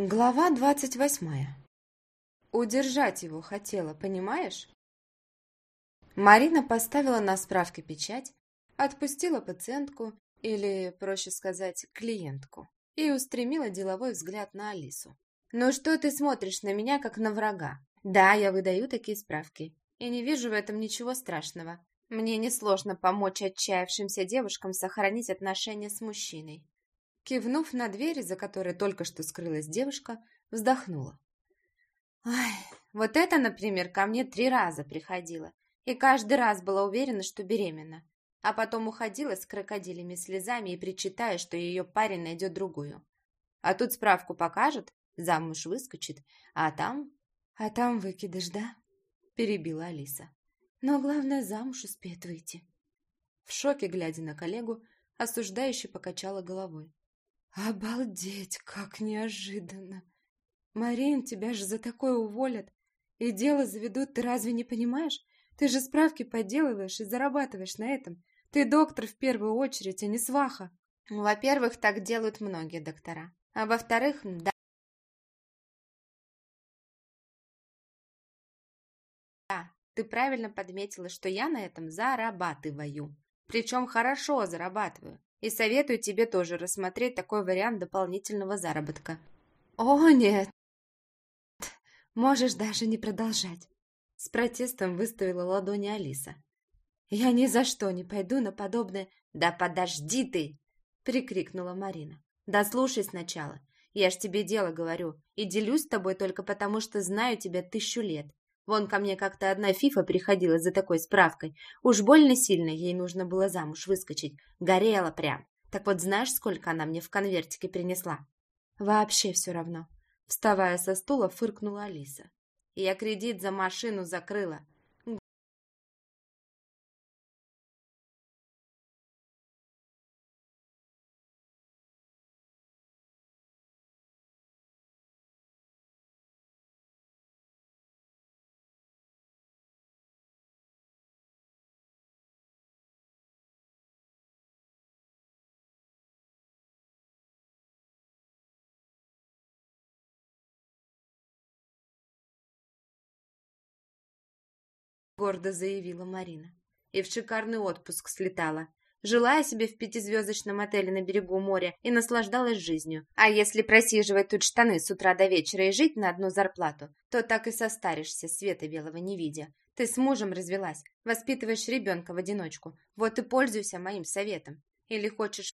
Глава двадцать восьмая. Удержать его хотела, понимаешь? Марина поставила на справке печать, отпустила пациентку, или, проще сказать, клиентку, и устремила деловой взгляд на Алису. «Ну что ты смотришь на меня, как на врага? Да, я выдаю такие справки, и не вижу в этом ничего страшного. Мне несложно помочь отчаявшимся девушкам сохранить отношения с мужчиной. Кивнув на дверь, за которой только что скрылась девушка, вздохнула. Ай, вот это, например, ко мне три раза приходила, и каждый раз была уверена, что беременна, а потом уходила с крокодилями слезами и причитая, что ее парень найдет другую. А тут справку покажет, замуж выскочит, а там... А там выкидыш, да? Перебила Алиса. Но главное, замуж успеет выйти. В шоке, глядя на коллегу, осуждающе покачала головой. «Обалдеть, как неожиданно! Марин, тебя же за такое уволят, и дело заведут, ты разве не понимаешь? Ты же справки подделываешь и зарабатываешь на этом. Ты доктор в первую очередь, а не сваха». «Во-первых, так делают многие доктора. А во-вторых, да, ты правильно подметила, что я на этом зарабатываю. Причем хорошо зарабатываю. И советую тебе тоже рассмотреть такой вариант дополнительного заработка. О, нет! Можешь даже не продолжать. С протестом выставила ладони Алиса. Я ни за что не пойду на подобное. Да подожди ты! Прикрикнула Марина. Да слушай сначала. Я ж тебе дело говорю. И делюсь с тобой только потому, что знаю тебя тысячу лет. Вон ко мне как-то одна фифа приходила за такой справкой. Уж больно сильно ей нужно было замуж выскочить. Горела прям. Так вот знаешь, сколько она мне в конвертике принесла? Вообще все равно. Вставая со стула, фыркнула Алиса. Я кредит за машину закрыла. Гордо заявила Марина. И в шикарный отпуск слетала. Жила я себе в пятизвездочном отеле на берегу моря и наслаждалась жизнью. А если просиживать тут штаны с утра до вечера и жить на одну зарплату, то так и состаришься, света белого не видя. Ты с мужем развелась, воспитываешь ребенка в одиночку. Вот и пользуйся моим советом. Или хочешь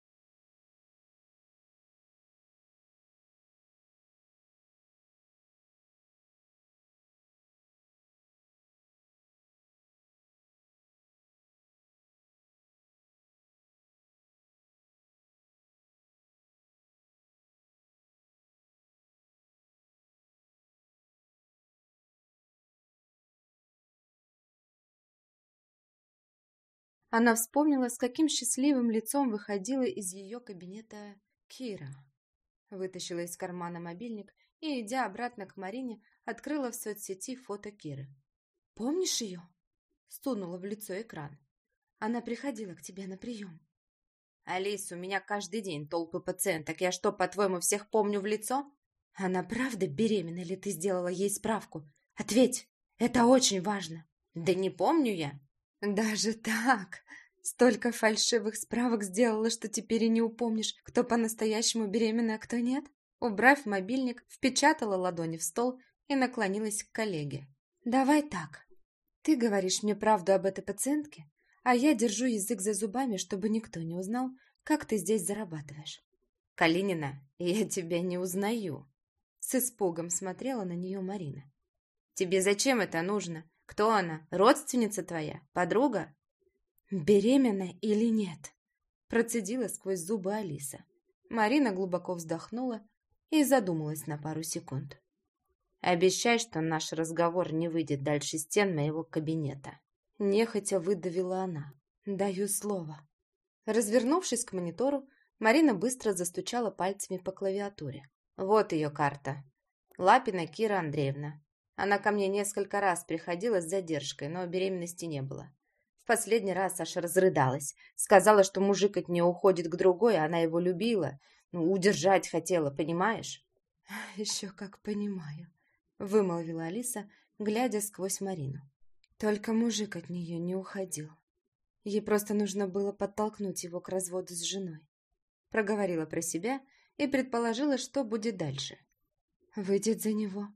Она вспомнила, с каким счастливым лицом выходила из ее кабинета Кира. Вытащила из кармана мобильник и, идя обратно к Марине, открыла в соцсети фото Киры. «Помнишь ее?» Стунула в лицо экран. «Она приходила к тебе на прием». «Алис, у меня каждый день толпы пациенток. Я что, по-твоему, всех помню в лицо?» «Она правда беременна или ты сделала ей справку? Ответь, это очень важно». «Да не помню я. Даже так? Столько фальшивых справок сделала, что теперь и не упомнишь, кто по-настоящему беременна, а кто нет? Убрав мобильник, впечатала ладони в стол и наклонилась к коллеге. «Давай так. Ты говоришь мне правду об этой пациентке, а я держу язык за зубами, чтобы никто не узнал, как ты здесь зарабатываешь». «Калинина, я тебя не узнаю», — с испугом смотрела на нее Марина. «Тебе зачем это нужно? Кто она? Родственница твоя? Подруга? Беременна или нет? Процедила сквозь зубы Алиса. Марина глубоко вздохнула и задумалась на пару секунд. «Обещай, что наш разговор не выйдет дальше стен моего кабинета». Нехотя выдавила она. «Даю слово». Развернувшись к монитору, Марина быстро застучала пальцами по клавиатуре. «Вот ее карта. Лапина Кира Андреевна. Она ко мне несколько раз приходила с задержкой, но беременности не было. В последний раз Саша разрыдалась. Сказала, что мужик от нее уходит к другой, а она его любила. Ну, удержать хотела, понимаешь? «Еще как понимаю», — вымолвила Алиса, глядя сквозь Марину. Только мужик от нее не уходил. Ей просто нужно было подтолкнуть его к разводу с женой. Проговорила про себя и предположила, что будет дальше. Выйдет за него.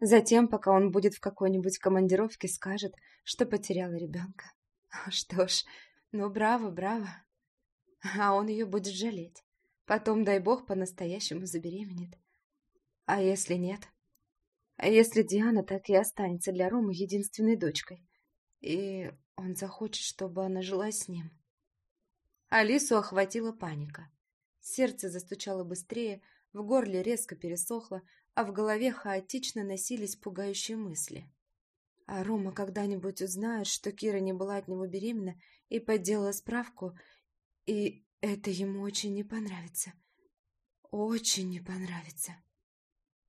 Затем, пока он будет в какой-нибудь командировке, скажет, что потеряла ребенка. Что ж, ну браво, браво. А он ее будет жалеть. Потом, дай бог, по-настоящему забеременеет. А если нет? А если Диана так и останется для Ромы единственной дочкой? И он захочет, чтобы она жила с ним. Алису охватила паника. Сердце застучало быстрее, в горле резко пересохло, а в голове хаотично носились пугающие мысли. А Рома когда-нибудь узнает, что Кира не была от него беременна и подделала справку, и это ему очень не понравится. Очень не понравится.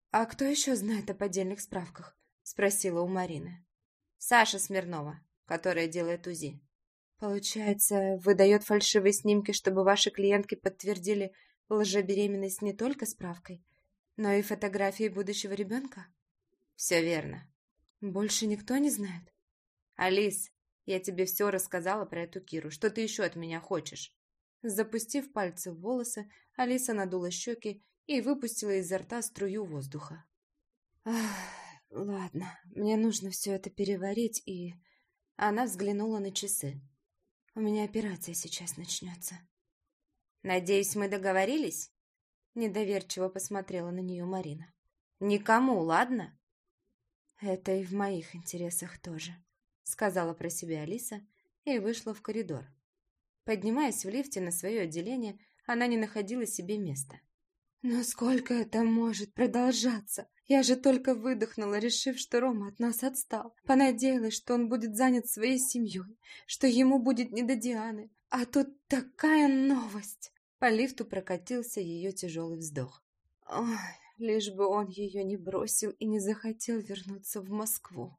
«А кто еще знает о поддельных справках?» — спросила у Марины. «Саша Смирнова, которая делает УЗИ». «Получается, выдает фальшивые снимки, чтобы ваши клиентки подтвердили лжебеременность не только справкой, но и фотографией будущего ребенка?» «Все верно». «Больше никто не знает?» «Алис, я тебе все рассказала про эту Киру. Что ты еще от меня хочешь?» Запустив пальцы в волосы, Алиса надула щеки и выпустила изо рта струю воздуха. «Ах, ладно, мне нужно все это переварить, и...» Она взглянула на часы. «У меня операция сейчас начнется». «Надеюсь, мы договорились?» Недоверчиво посмотрела на нее Марина. «Никому, ладно?» «Это и в моих интересах тоже», — сказала про себя Алиса и вышла в коридор. Поднимаясь в лифте на свое отделение, она не находила себе места. «Но сколько это может продолжаться? Я же только выдохнула, решив, что Рома от нас отстал. Понадеялась, что он будет занят своей семьей, что ему будет не до Дианы. А тут такая новость!» По лифту прокатился ее тяжелый вздох. Ой, лишь бы он ее не бросил и не захотел вернуться в Москву.